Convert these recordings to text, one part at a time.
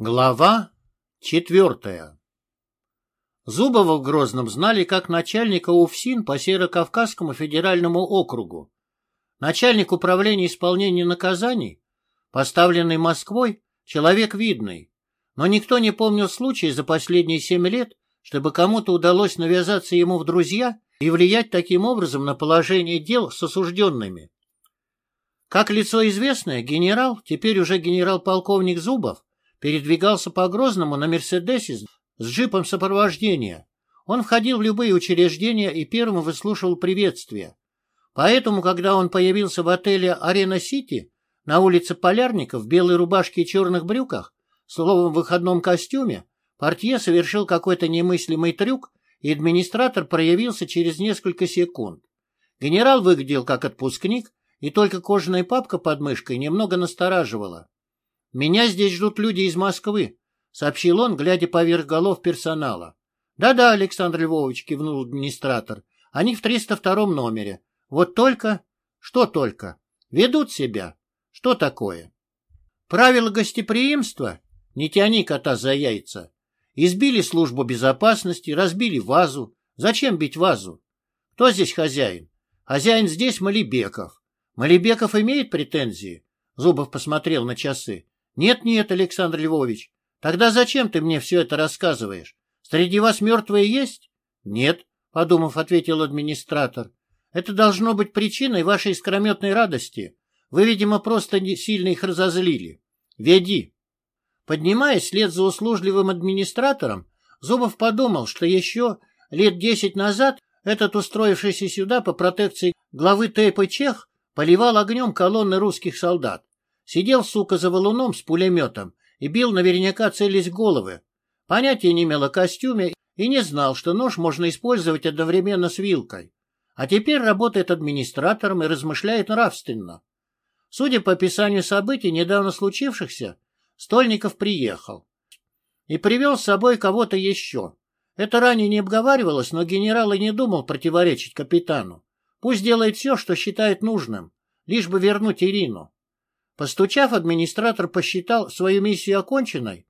Глава четвертая Зубова в Грозном знали как начальника УФСИН по Северо-Кавказскому федеральному округу. Начальник управления исполнения наказаний, поставленный Москвой, человек видный, но никто не помнил случая за последние семь лет, чтобы кому-то удалось навязаться ему в друзья и влиять таким образом на положение дел с осужденными. Как лицо известное, генерал, теперь уже генерал-полковник Зубов, передвигался по Грозному на «Мерседесе» с джипом сопровождения. Он входил в любые учреждения и первым выслушивал приветствия. Поэтому, когда он появился в отеле «Арена Сити» на улице Полярников в белой рубашке и черных брюках, словом, в выходном костюме, портье совершил какой-то немыслимый трюк, и администратор проявился через несколько секунд. Генерал выглядел как отпускник, и только кожаная папка под мышкой немного настораживала. «Меня здесь ждут люди из Москвы», — сообщил он, глядя поверх голов персонала. «Да-да, Александр Львович», — кивнул администратор, — «они в 302 номере. Вот только...» «Что только?» «Ведут себя. Что такое?» «Правила гостеприимства? Не тяни кота за яйца. Избили службу безопасности, разбили вазу. Зачем бить вазу? Кто здесь хозяин? Хозяин здесь Малибеков. Малибеков имеет претензии?» Зубов посмотрел на часы. Нет-нет, Александр Львович, тогда зачем ты мне все это рассказываешь? Среди вас мертвые есть? Нет, подумав, ответил администратор. Это должно быть причиной вашей искрометной радости. Вы, видимо, просто сильно их разозлили. Веди. Поднимаясь вслед за услужливым администратором, Зубов подумал, что еще лет десять назад этот устроившийся сюда по протекции главы Тейпа Чех поливал огнем колонны русских солдат. Сидел, сука, за валуном с пулеметом и бил наверняка целясь головы. Понятия не имел о костюме и не знал, что нож можно использовать одновременно с вилкой. А теперь работает администратором и размышляет нравственно. Судя по описанию событий, недавно случившихся, Стольников приехал. И привел с собой кого-то еще. Это ранее не обговаривалось, но генерал и не думал противоречить капитану. Пусть делает все, что считает нужным, лишь бы вернуть Ирину. Постучав, администратор посчитал свою миссию оконченной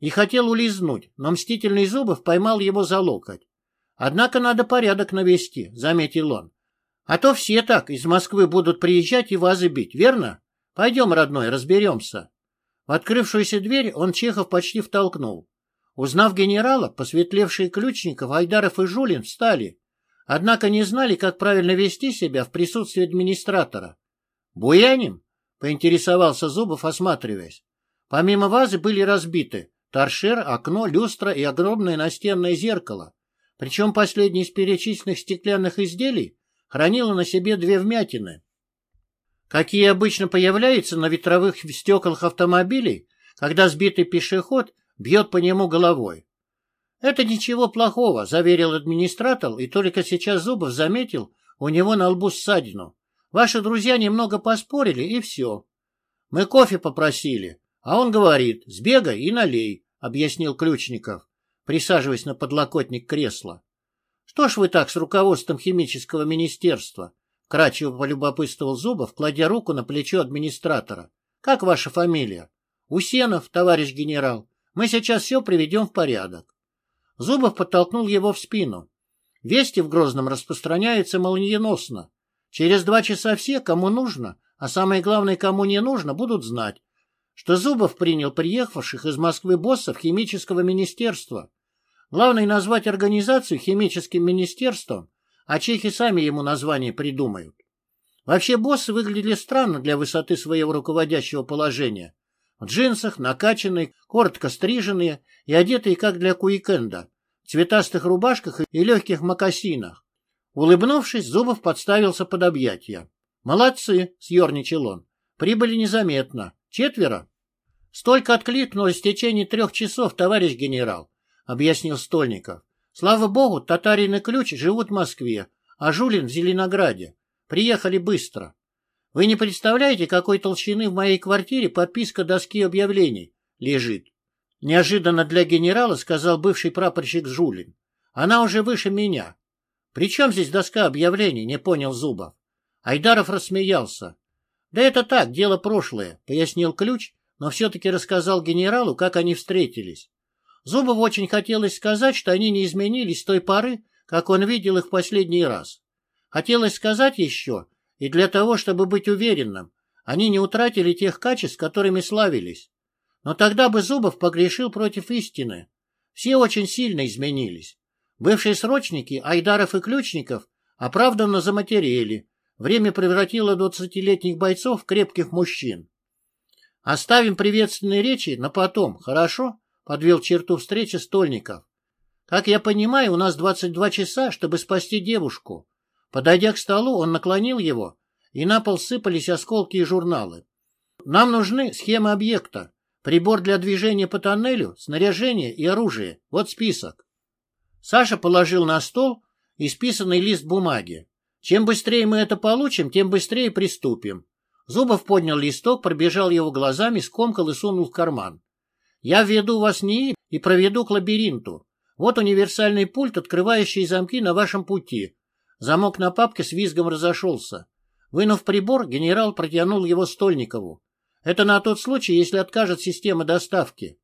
и хотел улизнуть, но мстительный Зубов поймал его за локоть. «Однако надо порядок навести», — заметил он. «А то все так из Москвы будут приезжать и вазы бить, верно? Пойдем, родной, разберемся». В открывшуюся дверь он Чехов почти втолкнул. Узнав генерала, посветлевшие Ключников, Айдаров и Жулин встали, однако не знали, как правильно вести себя в присутствии администратора. «Буяним?» — поинтересовался Зубов, осматриваясь. Помимо вазы были разбиты торшер, окно, люстра и огромное настенное зеркало. Причем последнее из перечисленных стеклянных изделий хранило на себе две вмятины. Какие обычно появляются на ветровых стеклах автомобилей, когда сбитый пешеход бьет по нему головой. «Это ничего плохого», — заверил администратор, и только сейчас Зубов заметил у него на лбу ссадину. Ваши друзья немного поспорили, и все. Мы кофе попросили, а он говорит, сбегай и налей, — объяснил Ключников, присаживаясь на подлокотник кресла. — Что ж вы так с руководством химического министерства? — кратчево полюбопытствовал Зубов, кладя руку на плечо администратора. — Как ваша фамилия? — Усенов, товарищ генерал. Мы сейчас все приведем в порядок. Зубов подтолкнул его в спину. Вести в Грозном распространяются молниеносно. Через два часа все, кому нужно, а самое главное, кому не нужно, будут знать, что Зубов принял приехавших из Москвы боссов химического министерства. Главное назвать организацию химическим министерством, а чехи сами ему название придумают. Вообще боссы выглядели странно для высоты своего руководящего положения. В джинсах, накачанные, коротко стриженные и одетые как для куикенда, в цветастых рубашках и легких мокасинах. Улыбнувшись, Зубов подставился под объятия. «Молодцы!» — съерничал он. «Прибыли незаметно. Четверо?» «Столько откликнулось в течение трех часов, товарищ генерал», — объяснил Стольников. «Слава богу, татарин и ключ живут в Москве, а Жулин в Зеленограде. Приехали быстро. Вы не представляете, какой толщины в моей квартире подписка доски объявлений лежит?» Неожиданно для генерала сказал бывший прапорщик Жулин. «Она уже выше меня. «При чем здесь доска объявлений?» — не понял Зубов. Айдаров рассмеялся. «Да это так, дело прошлое», — пояснил Ключ, но все-таки рассказал генералу, как они встретились. Зубову очень хотелось сказать, что они не изменились с той поры, как он видел их в последний раз. Хотелось сказать еще, и для того, чтобы быть уверенным, они не утратили тех качеств, которыми славились. Но тогда бы Зубов погрешил против истины. Все очень сильно изменились. Бывшие срочники, Айдаров и Ключников, оправданно заматерели. Время превратило двадцатилетних бойцов в крепких мужчин. Оставим приветственные речи на потом, хорошо? Подвел черту встречи Стольников. Как я понимаю, у нас 22 часа, чтобы спасти девушку. Подойдя к столу, он наклонил его, и на пол сыпались осколки и журналы. Нам нужны схемы объекта, прибор для движения по тоннелю, снаряжение и оружие. Вот список. Саша положил на стол исписанный лист бумаги. Чем быстрее мы это получим, тем быстрее приступим. Зубов поднял листок, пробежал его глазами, скомкал и сунул в карман. «Я введу вас НИИ и проведу к лабиринту. Вот универсальный пульт, открывающий замки на вашем пути». Замок на папке с визгом разошелся. Вынув прибор, генерал протянул его Стольникову. «Это на тот случай, если откажет система доставки».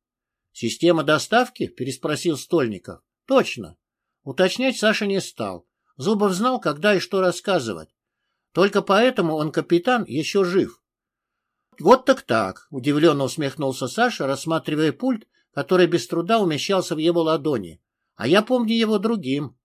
«Система доставки?» — переспросил Стольников. «Точно». Уточнять Саша не стал. Зубов знал, когда и что рассказывать. Только поэтому он, капитан, еще жив. Вот так так, удивленно усмехнулся Саша, рассматривая пульт, который без труда умещался в его ладони. А я помню его другим.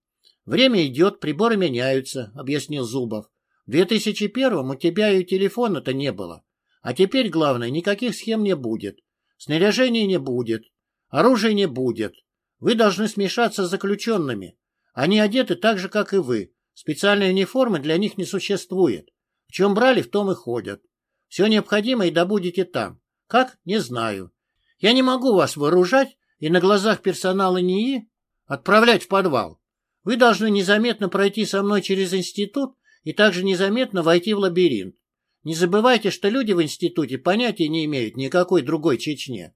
Время идет, приборы меняются, объяснил Зубов. В 2001-м у тебя и телефона-то не было. А теперь, главное, никаких схем не будет. Снаряжения не будет. Оружия не будет. Вы должны смешаться с заключенными. Они одеты так же, как и вы. Специальной униформы для них не существует. В чем брали, в том и ходят. Все необходимое добудете там. Как? Не знаю. Я не могу вас вооружать и на глазах персонала НИИ отправлять в подвал. Вы должны незаметно пройти со мной через институт и также незаметно войти в лабиринт. Не забывайте, что люди в институте понятия не имеют никакой другой Чечне.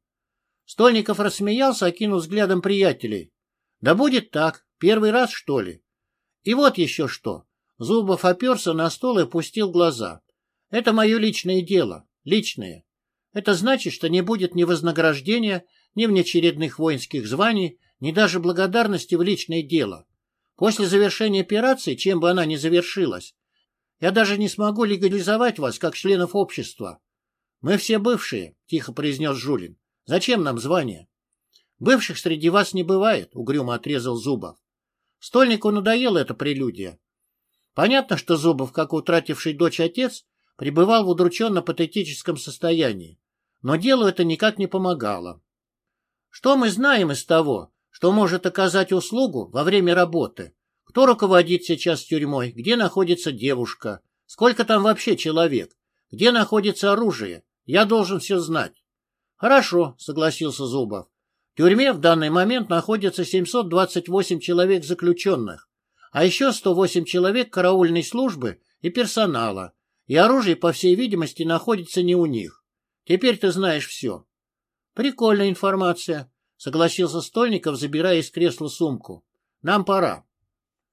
Стольников рассмеялся, окинул взглядом приятелей. Да будет так. Первый раз, что ли? И вот еще что. Зубов оперся на стол и опустил глаза. Это мое личное дело. Личное. Это значит, что не будет ни вознаграждения, ни внеочередных воинских званий, ни даже благодарности в личное дело. После завершения операции, чем бы она ни завершилась, я даже не смогу легализовать вас как членов общества. Мы все бывшие, — тихо произнес Жулин. Зачем нам звание? Бывших среди вас не бывает, — угрюмо отрезал Зубов. Стольнику надоела эта прелюдия. Понятно, что Зубов, как утративший дочь отец, пребывал в удрученно-патетическом состоянии, но делу это никак не помогало. Что мы знаем из того, что может оказать услугу во время работы? Кто руководит сейчас тюрьмой? Где находится девушка? Сколько там вообще человек? Где находится оружие? Я должен все знать. Хорошо, согласился Зубов. В тюрьме в данный момент находится 728 человек заключенных, а еще 108 человек караульной службы и персонала, и оружие, по всей видимости, находится не у них. Теперь ты знаешь все. Прикольная информация, согласился Стольников, забирая из кресла сумку. Нам пора.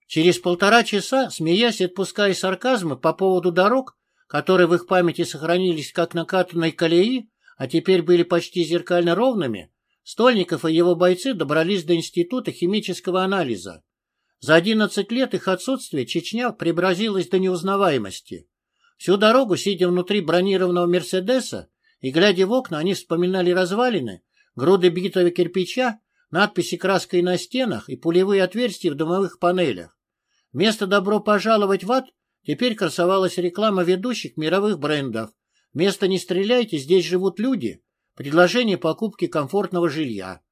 Через полтора часа, смеясь и отпуская сарказмы по поводу дорог, которые в их памяти сохранились как накатанной колеи, а теперь были почти зеркально ровными, Стольников и его бойцы добрались до Института химического анализа. За 11 лет их отсутствия Чечня преобразилась до неузнаваемости. Всю дорогу, сидя внутри бронированного «Мерседеса» и глядя в окна, они вспоминали развалины, груды битого кирпича, надписи краской на стенах и пулевые отверстия в домовых панелях. Вместо «Добро пожаловать в ад» теперь красовалась реклама ведущих мировых брендов. Вместо «Не стреляйте, здесь живут люди» предложение покупки комфортного жилья.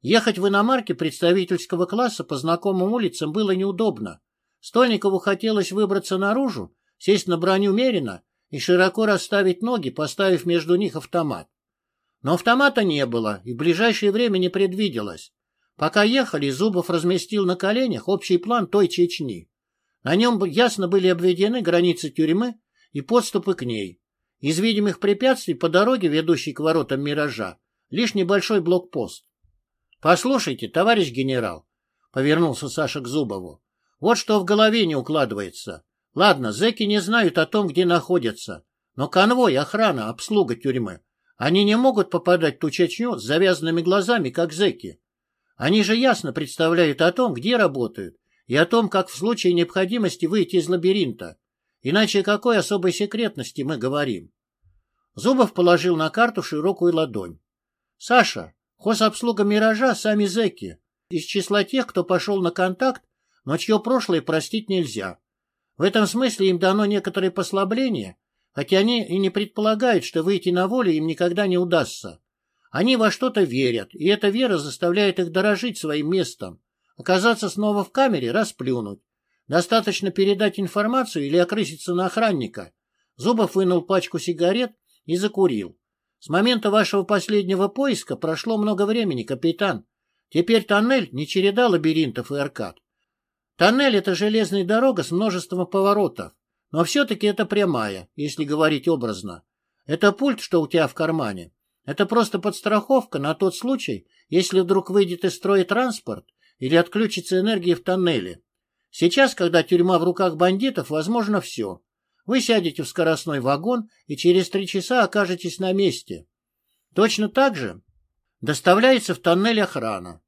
Ехать в иномарке представительского класса по знакомым улицам было неудобно. Стольникову хотелось выбраться наружу, сесть на броню Мерина и широко расставить ноги, поставив между них автомат. Но автомата не было и в ближайшее время не предвиделось. Пока ехали, Зубов разместил на коленях общий план той Чечни. На нем ясно были обведены границы тюрьмы и подступы к ней. Из видимых препятствий по дороге, ведущей к воротам «Миража», лишь небольшой блокпост. — Послушайте, товарищ генерал, — повернулся Саша к Зубову, — вот что в голове не укладывается. Ладно, зэки не знают о том, где находятся, но конвой, охрана, обслуга тюрьмы. Они не могут попадать в ту Чечню с завязанными глазами, как зэки. Они же ясно представляют о том, где работают, и о том, как в случае необходимости выйти из лабиринта. Иначе о какой особой секретности мы говорим? Зубов положил на карту широкую ладонь. — Саша, хозобслуга «Миража» сами зэки. Из числа тех, кто пошел на контакт, но чье прошлое простить нельзя. В этом смысле им дано некоторое послабление, хотя они и не предполагают, что выйти на волю им никогда не удастся. Они во что-то верят, и эта вера заставляет их дорожить своим местом. Оказаться снова в камере – расплюнуть. Достаточно передать информацию или окрыситься на охранника. Зубов вынул пачку сигарет и закурил. С момента вашего последнего поиска прошло много времени, капитан. Теперь тоннель не череда лабиринтов и аркад. Тоннель — это железная дорога с множеством поворотов. Но все-таки это прямая, если говорить образно. Это пульт, что у тебя в кармане. Это просто подстраховка на тот случай, если вдруг выйдет из строя транспорт или отключится энергия в тоннеле. Сейчас, когда тюрьма в руках бандитов, возможно все. Вы сядете в скоростной вагон и через три часа окажетесь на месте. Точно так же доставляется в тоннель охрана.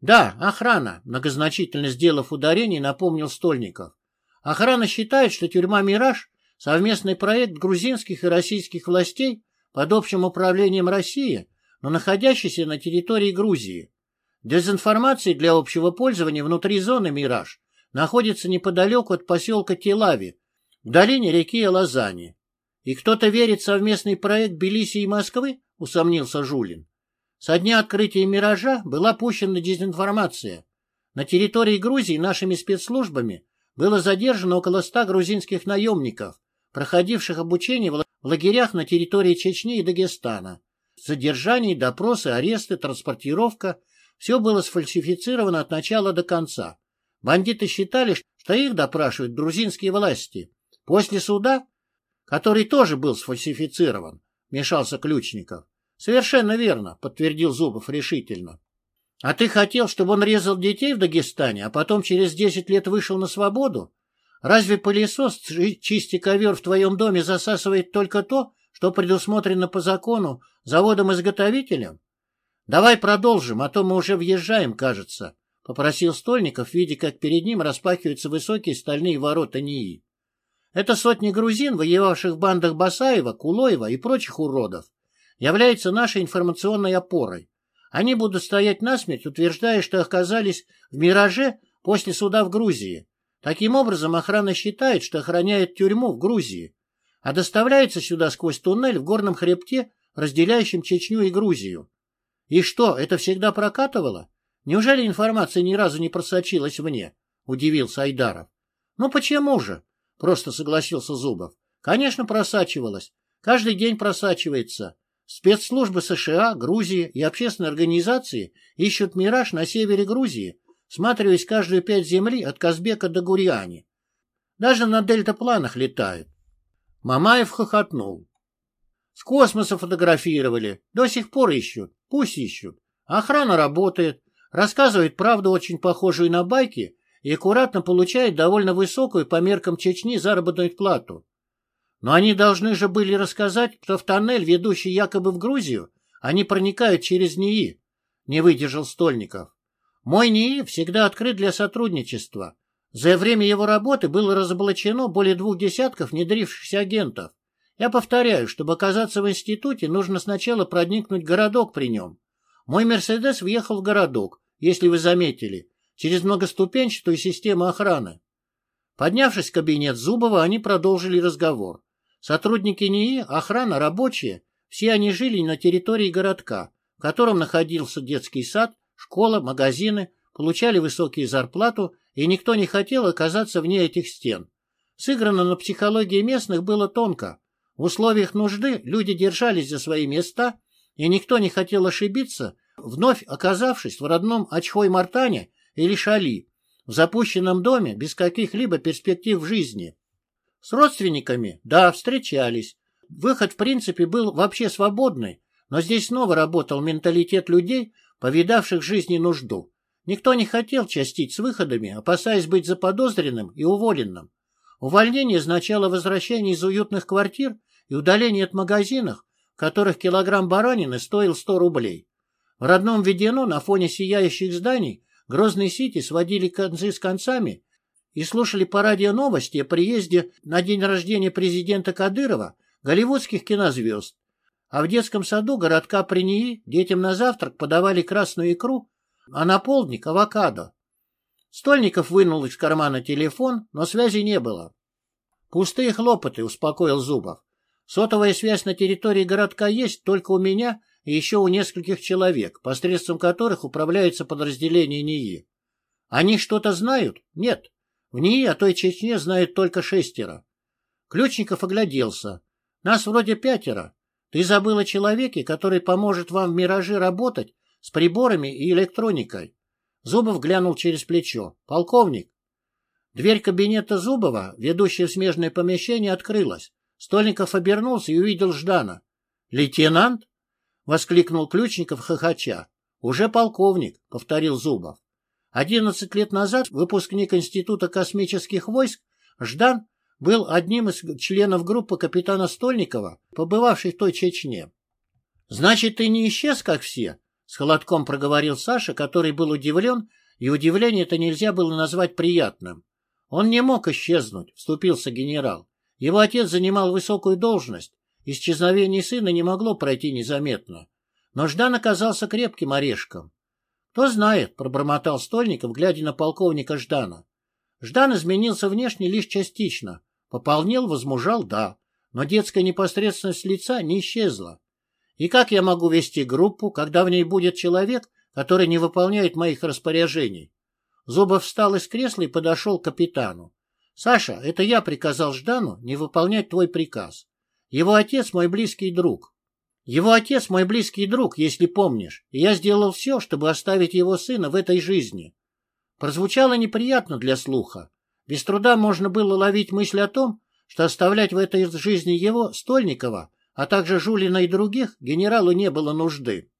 Да, охрана, многозначительно сделав ударение, напомнил Стольников. Охрана считает, что тюрьма «Мираж» — совместный проект грузинских и российских властей под общим управлением России, но находящийся на территории Грузии. Дезинформация для общего пользования внутри зоны «Мираж» находится неподалеку от поселка Телави, в долине реки Лазани. И кто-то верит в совместный проект Белиси и Москвы, усомнился Жулин. Со дня открытия «Миража» была пущена дезинформация. На территории Грузии нашими спецслужбами было задержано около ста грузинских наемников, проходивших обучение в лагерях на территории Чечни и Дагестана. Задержание, допросы, аресты, транспортировка – все было сфальсифицировано от начала до конца. Бандиты считали, что их допрашивают грузинские власти. После суда, который тоже был сфальсифицирован, мешался Ключников. Совершенно верно, подтвердил Зубов решительно. А ты хотел, чтобы он резал детей в Дагестане, а потом через десять лет вышел на свободу? Разве пылесос, чисти ковер в твоем доме, засасывает только то, что предусмотрено по закону заводом-изготовителем? Давай продолжим, а то мы уже въезжаем, кажется, — попросил Стольников, видя, как перед ним распахиваются высокие стальные ворота НИИ. Это сотни грузин, воевавших в бандах Басаева, Кулоева и прочих уродов, является нашей информационной опорой. Они будут стоять насмерть, утверждая, что оказались в «Мираже» после суда в Грузии. Таким образом, охрана считает, что охраняет тюрьму в Грузии, а доставляется сюда сквозь туннель в горном хребте, разделяющем Чечню и Грузию. И что, это всегда прокатывало? Неужели информация ни разу не просочилась вне? Удивился Айдаров. Ну почему же? Просто согласился Зубов. Конечно, просачивалась. Каждый день просачивается. Спецслужбы США, Грузии и общественные организации ищут «Мираж» на севере Грузии, сматриваясь каждую пять земли от Казбека до Гуриани. Даже на дельтапланах летают. Мамаев хохотнул. С космоса фотографировали. До сих пор ищут. Пусть ищут. Охрана работает. Рассказывает правду, очень похожую на байки, и аккуратно получает довольно высокую по меркам Чечни заработную плату. Но они должны же были рассказать, что в тоннель, ведущий якобы в Грузию, они проникают через НИИ, не выдержал Стольников. Мой НИИ всегда открыт для сотрудничества. За время его работы было разоблачено более двух десятков внедрившихся агентов. Я повторяю, чтобы оказаться в институте, нужно сначала проникнуть городок при нем. Мой «Мерседес» въехал в городок, если вы заметили, через многоступенчатую систему охраны. Поднявшись в кабинет Зубова, они продолжили разговор. Сотрудники НИИ, охрана, рабочие, все они жили на территории городка, в котором находился детский сад, школа, магазины, получали высокие зарплату, и никто не хотел оказаться вне этих стен. Сыграно на психологии местных было тонко. В условиях нужды люди держались за свои места, и никто не хотел ошибиться, вновь оказавшись в родном Ачхой-Мартане или Шали, в запущенном доме без каких-либо перспектив в жизни. С родственниками, да, встречались. Выход, в принципе, был вообще свободный, но здесь снова работал менталитет людей, повидавших жизни нужду. Никто не хотел частить с выходами, опасаясь быть заподозренным и уволенным. Увольнение означало возвращение из уютных квартир и удаление от магазинов, в которых килограмм баранины стоил 100 рублей. В родном Ведено на фоне сияющих зданий Грозный Сити сводили концы с концами и слушали по радио новости о приезде на день рождения президента Кадырова голливудских кинозвезд. А в детском саду городка Принии детям на завтрак подавали красную икру, а на полдник – авокадо. Стольников вынул из кармана телефон, но связи не было. «Пустые хлопоты», — успокоил Зубов. «Сотовая связь на территории городка есть только у меня и еще у нескольких человек, посредством которых управляется подразделение НИИ. Они что-то знают? Нет. В НИИ о той Чечне знают только шестеро. Ключников огляделся. Нас вроде пятеро. Ты забыл о человеке, который поможет вам в «Мираже» работать с приборами и электроникой. Зубов глянул через плечо. «Полковник!» Дверь кабинета Зубова, ведущая в смежное помещение, открылась. Стольников обернулся и увидел Ждана. «Лейтенант?» — воскликнул Ключников хохоча. «Уже полковник», — повторил Зубов. Одиннадцать лет назад выпускник Института космических войск Ждан был одним из членов группы капитана Стольникова, побывавшей в той Чечне. «Значит, ты не исчез, как все?» С холодком проговорил Саша, который был удивлен, и удивление это нельзя было назвать приятным. Он не мог исчезнуть, вступился генерал. Его отец занимал высокую должность. Исчезновение сына не могло пройти незаметно. Но Ждан оказался крепким орешком. «Кто знает», — пробормотал Стольников, глядя на полковника Ждана. Ждан изменился внешне лишь частично. Пополнел, возмужал, да. Но детская непосредственность лица не исчезла. И как я могу вести группу, когда в ней будет человек, который не выполняет моих распоряжений? Зубов встал из кресла и подошел к капитану. «Саша, это я приказал Ждану не выполнять твой приказ. Его отец мой близкий друг. Его отец мой близкий друг, если помнишь, и я сделал все, чтобы оставить его сына в этой жизни». Прозвучало неприятно для слуха. Без труда можно было ловить мысль о том, что оставлять в этой жизни его, Стольникова, а также Жулина и других, генералу не было нужды.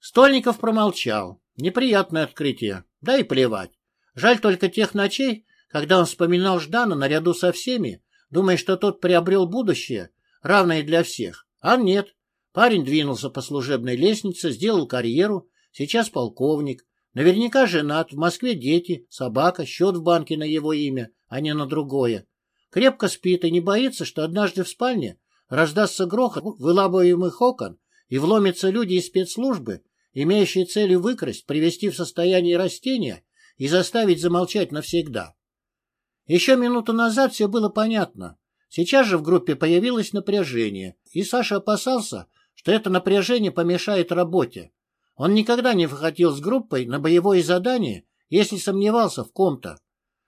Стольников промолчал. Неприятное открытие. Да и плевать. Жаль только тех ночей, когда он вспоминал Ждана наряду со всеми, думая, что тот приобрел будущее, равное для всех. А нет. Парень двинулся по служебной лестнице, сделал карьеру, сейчас полковник. Наверняка женат, в Москве дети, собака, счет в банке на его имя, а не на другое. Крепко спит и не боится, что однажды в спальне раздастся грохот вылабываемых окон, и вломятся люди из спецслужбы, имеющие целью выкрасть, привести в состояние растения и заставить замолчать навсегда. Еще минуту назад все было понятно. Сейчас же в группе появилось напряжение, и Саша опасался, что это напряжение помешает работе. Он никогда не выходил с группой на боевое задание, если сомневался в ком-то.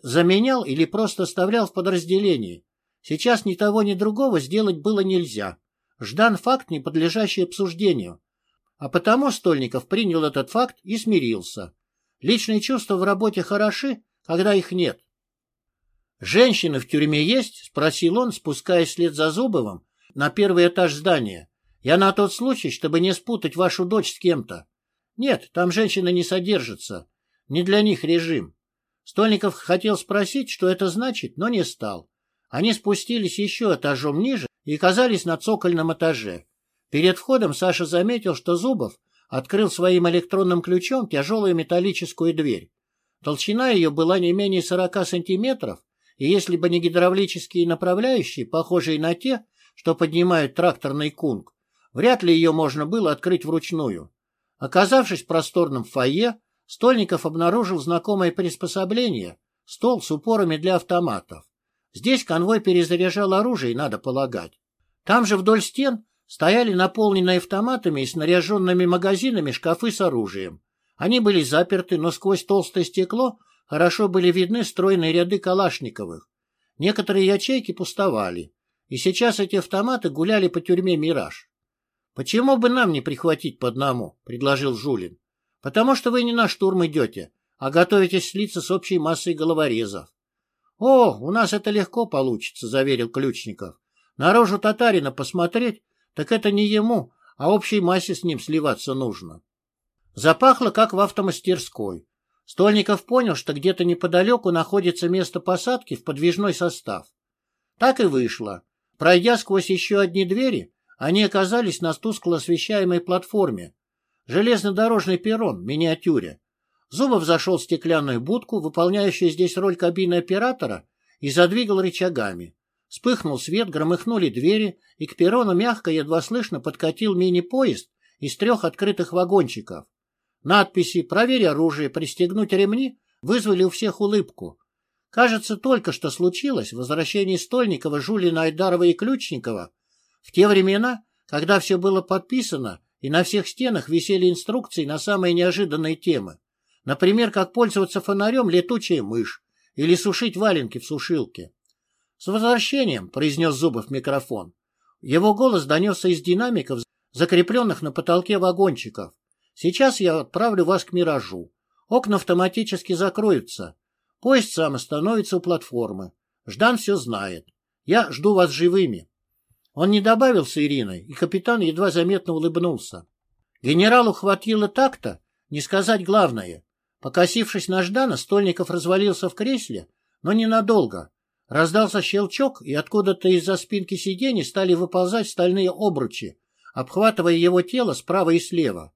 Заменял или просто оставлял в подразделении. Сейчас ни того, ни другого сделать было нельзя. Ждан факт, не подлежащий обсуждению. А потому Стольников принял этот факт и смирился. Личные чувства в работе хороши, когда их нет. «Женщины в тюрьме есть?» — спросил он, спускаясь вслед за Зубовым на первый этаж здания. «Я на тот случай, чтобы не спутать вашу дочь с кем-то». «Нет, там женщины не содержатся. Не для них режим». Стольников хотел спросить, что это значит, но не стал. Они спустились еще этажом ниже и оказались на цокольном этаже. Перед входом Саша заметил, что Зубов открыл своим электронным ключом тяжелую металлическую дверь. Толщина ее была не менее 40 сантиметров, и если бы не гидравлические направляющие, похожие на те, что поднимают тракторный кунг, вряд ли ее можно было открыть вручную. Оказавшись в просторном фойе, Стольников обнаружил знакомое приспособление — стол с упорами для автоматов. Здесь конвой перезаряжал оружие, надо полагать. Там же вдоль стен стояли наполненные автоматами и снаряженными магазинами шкафы с оружием. Они были заперты, но сквозь толстое стекло хорошо были видны стройные ряды калашниковых. Некоторые ячейки пустовали, и сейчас эти автоматы гуляли по тюрьме «Мираж». «Почему бы нам не прихватить по одному?» — предложил Жулин. «Потому что вы не на штурм идете, а готовитесь слиться с общей массой головорезов. «О, у нас это легко получится», — заверил Ключников. «Наружу татарина посмотреть, так это не ему, а общей массе с ним сливаться нужно». Запахло, как в автомастерской. Стольников понял, что где-то неподалеку находится место посадки в подвижной состав. Так и вышло. Пройдя сквозь еще одни двери, они оказались на тускло освещаемой платформе. Железнодорожный перрон миниатюре. Зубов зашел в стеклянную будку, выполняющую здесь роль кабины оператора, и задвигал рычагами. Вспыхнул свет, громыхнули двери, и к перрону мягко, едва слышно подкатил мини-поезд из трех открытых вагончиков. Надписи «Проверь оружие, пристегнуть ремни» вызвали у всех улыбку. Кажется, только что случилось возвращение Стольникова, Жулина, Айдарова и Ключникова в те времена, когда все было подписано и на всех стенах висели инструкции на самые неожиданные темы. Например, как пользоваться фонарем летучая мышь или сушить валенки в сушилке. «С возвращением!» — произнес Зубов микрофон. Его голос донесся из динамиков, закрепленных на потолке вагончиков. «Сейчас я отправлю вас к «Миражу». Окна автоматически закроются. Поезд сам остановится у платформы. Ждан все знает. Я жду вас живыми». Он не добавил с Ириной, и капитан едва заметно улыбнулся. Генералу хватило так-то не сказать главное. Покосившись на Ждана, Стольников развалился в кресле, но ненадолго. Раздался щелчок, и откуда-то из-за спинки сиденья стали выползать стальные обручи, обхватывая его тело справа и слева.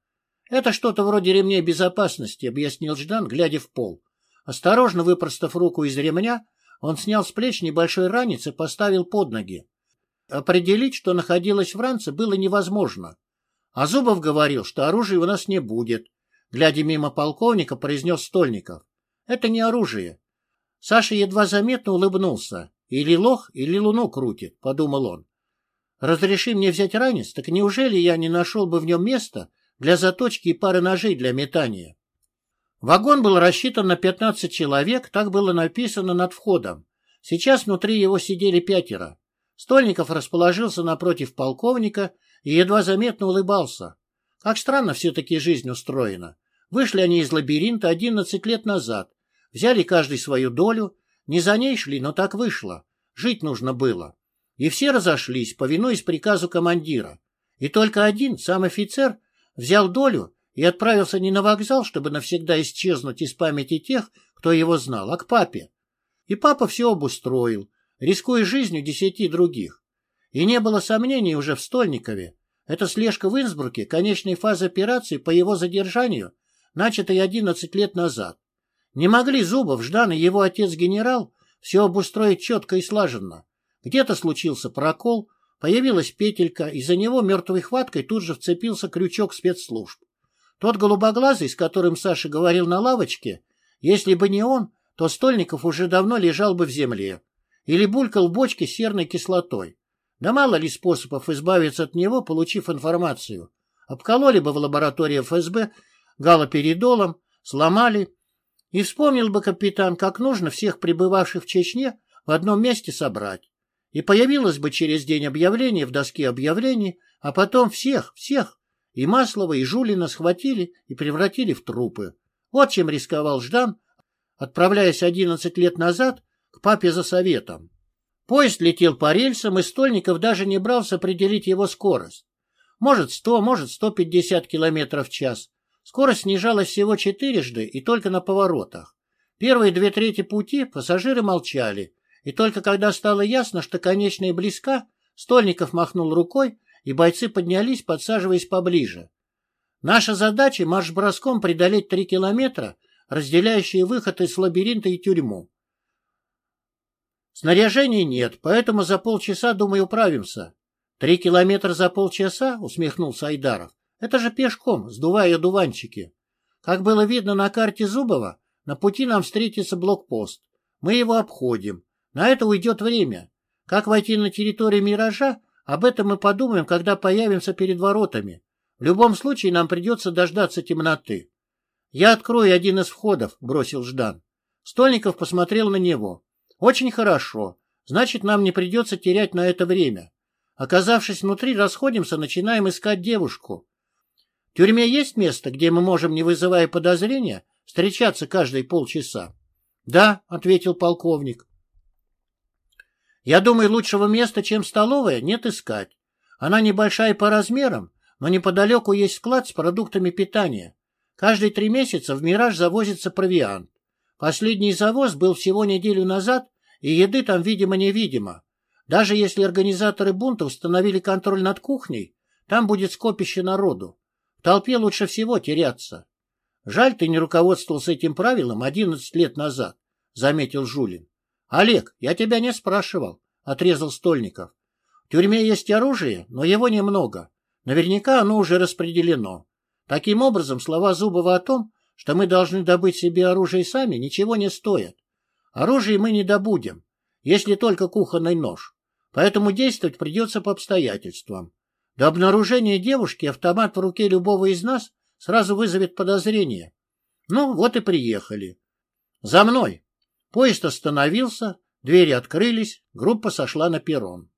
«Это что-то вроде ремней безопасности», — объяснил Ждан, глядя в пол. Осторожно выпростав руку из ремня, он снял с плеч небольшой ранец и поставил под ноги. Определить, что находилось в ранце, было невозможно. А Зубов говорил, что оружия у нас не будет, Глядя мимо полковника, произнес Стольников. Это не оружие. Саша едва заметно улыбнулся. Или лох, или луну крутит, подумал он. Разреши мне взять ранец, так неужели я не нашел бы в нем места для заточки и пары ножей для метания? Вагон был рассчитан на 15 человек, так было написано над входом. Сейчас внутри его сидели пятеро. Стольников расположился напротив полковника и едва заметно улыбался. Как странно все-таки жизнь устроена. Вышли они из лабиринта одиннадцать лет назад, взяли каждый свою долю, не за ней шли, но так вышло. Жить нужно было. И все разошлись, повинуясь приказу командира. И только один, сам офицер, взял долю и отправился не на вокзал, чтобы навсегда исчезнуть из памяти тех, кто его знал, а к папе. И папа все обустроил, рискуя жизнью десяти других. И не было сомнений уже в Стольникове, эта слежка в Инсбруке – конечной фазы операции по его задержанию, начатой 11 лет назад. Не могли Зубов, Ждан и его отец-генерал все обустроить четко и слаженно. Где-то случился прокол, появилась петелька, и за него мертвой хваткой тут же вцепился крючок спецслужб. Тот голубоглазый, с которым Саша говорил на лавочке, если бы не он, то Стольников уже давно лежал бы в земле или булькал в бочке серной кислотой. Да мало ли способов избавиться от него, получив информацию. Обкололи бы в лаборатории ФСБ галоперидолом, сломали. И вспомнил бы капитан, как нужно всех пребывавших в Чечне в одном месте собрать. И появилось бы через день объявление в доске объявлений, а потом всех, всех, и Маслова, и Жулина схватили и превратили в трупы. Вот чем рисковал Ждан, отправляясь одиннадцать лет назад к папе за советом. Поезд летел по рельсам, и Стольников даже не брался определить его скорость. Может, сто, может, сто пятьдесят километров в час. Скорость снижалась всего четырежды и только на поворотах. Первые две трети пути пассажиры молчали, и только когда стало ясно, что конечная близка, Стольников махнул рукой, и бойцы поднялись, подсаживаясь поближе. Наша задача — марш-броском преодолеть три километра, разделяющие выход из лабиринта и тюрьму. Снаряжения нет, поэтому за полчаса, думаю, управимся. Три километра за полчаса, усмехнулся Айдаров. Это же пешком, сдувая дуванчики. Как было видно на карте Зубова, на пути нам встретится блокпост. Мы его обходим. На это уйдет время. Как войти на территорию Миража, об этом мы подумаем, когда появимся перед воротами. В любом случае нам придется дождаться темноты. Я открою один из входов, бросил Ждан. Стольников посмотрел на него. Очень хорошо. Значит, нам не придется терять на это время. Оказавшись внутри, расходимся, начинаем искать девушку. В тюрьме есть место, где мы можем, не вызывая подозрения, встречаться каждые полчаса? — Да, — ответил полковник. — Я думаю, лучшего места, чем столовая, нет искать. Она небольшая по размерам, но неподалеку есть склад с продуктами питания. Каждые три месяца в «Мираж» завозится провиант. Последний завоз был всего неделю назад, и еды там видимо-невидимо. Даже если организаторы бунта установили контроль над кухней, там будет скопище народу. В толпе лучше всего теряться. Жаль, ты не руководствовался этим правилом одиннадцать лет назад, — заметил Жулин. — Олег, я тебя не спрашивал, — отрезал Стольников. В тюрьме есть оружие, но его немного. Наверняка оно уже распределено. Таким образом, слова Зубова о том, что мы должны добыть себе оружие сами, ничего не стоят. Оружие мы не добудем, если только кухонный нож. Поэтому действовать придется по обстоятельствам. До обнаружения девушки автомат в руке любого из нас сразу вызовет подозрение. Ну, вот и приехали. За мной. Поезд остановился, двери открылись, группа сошла на перрон.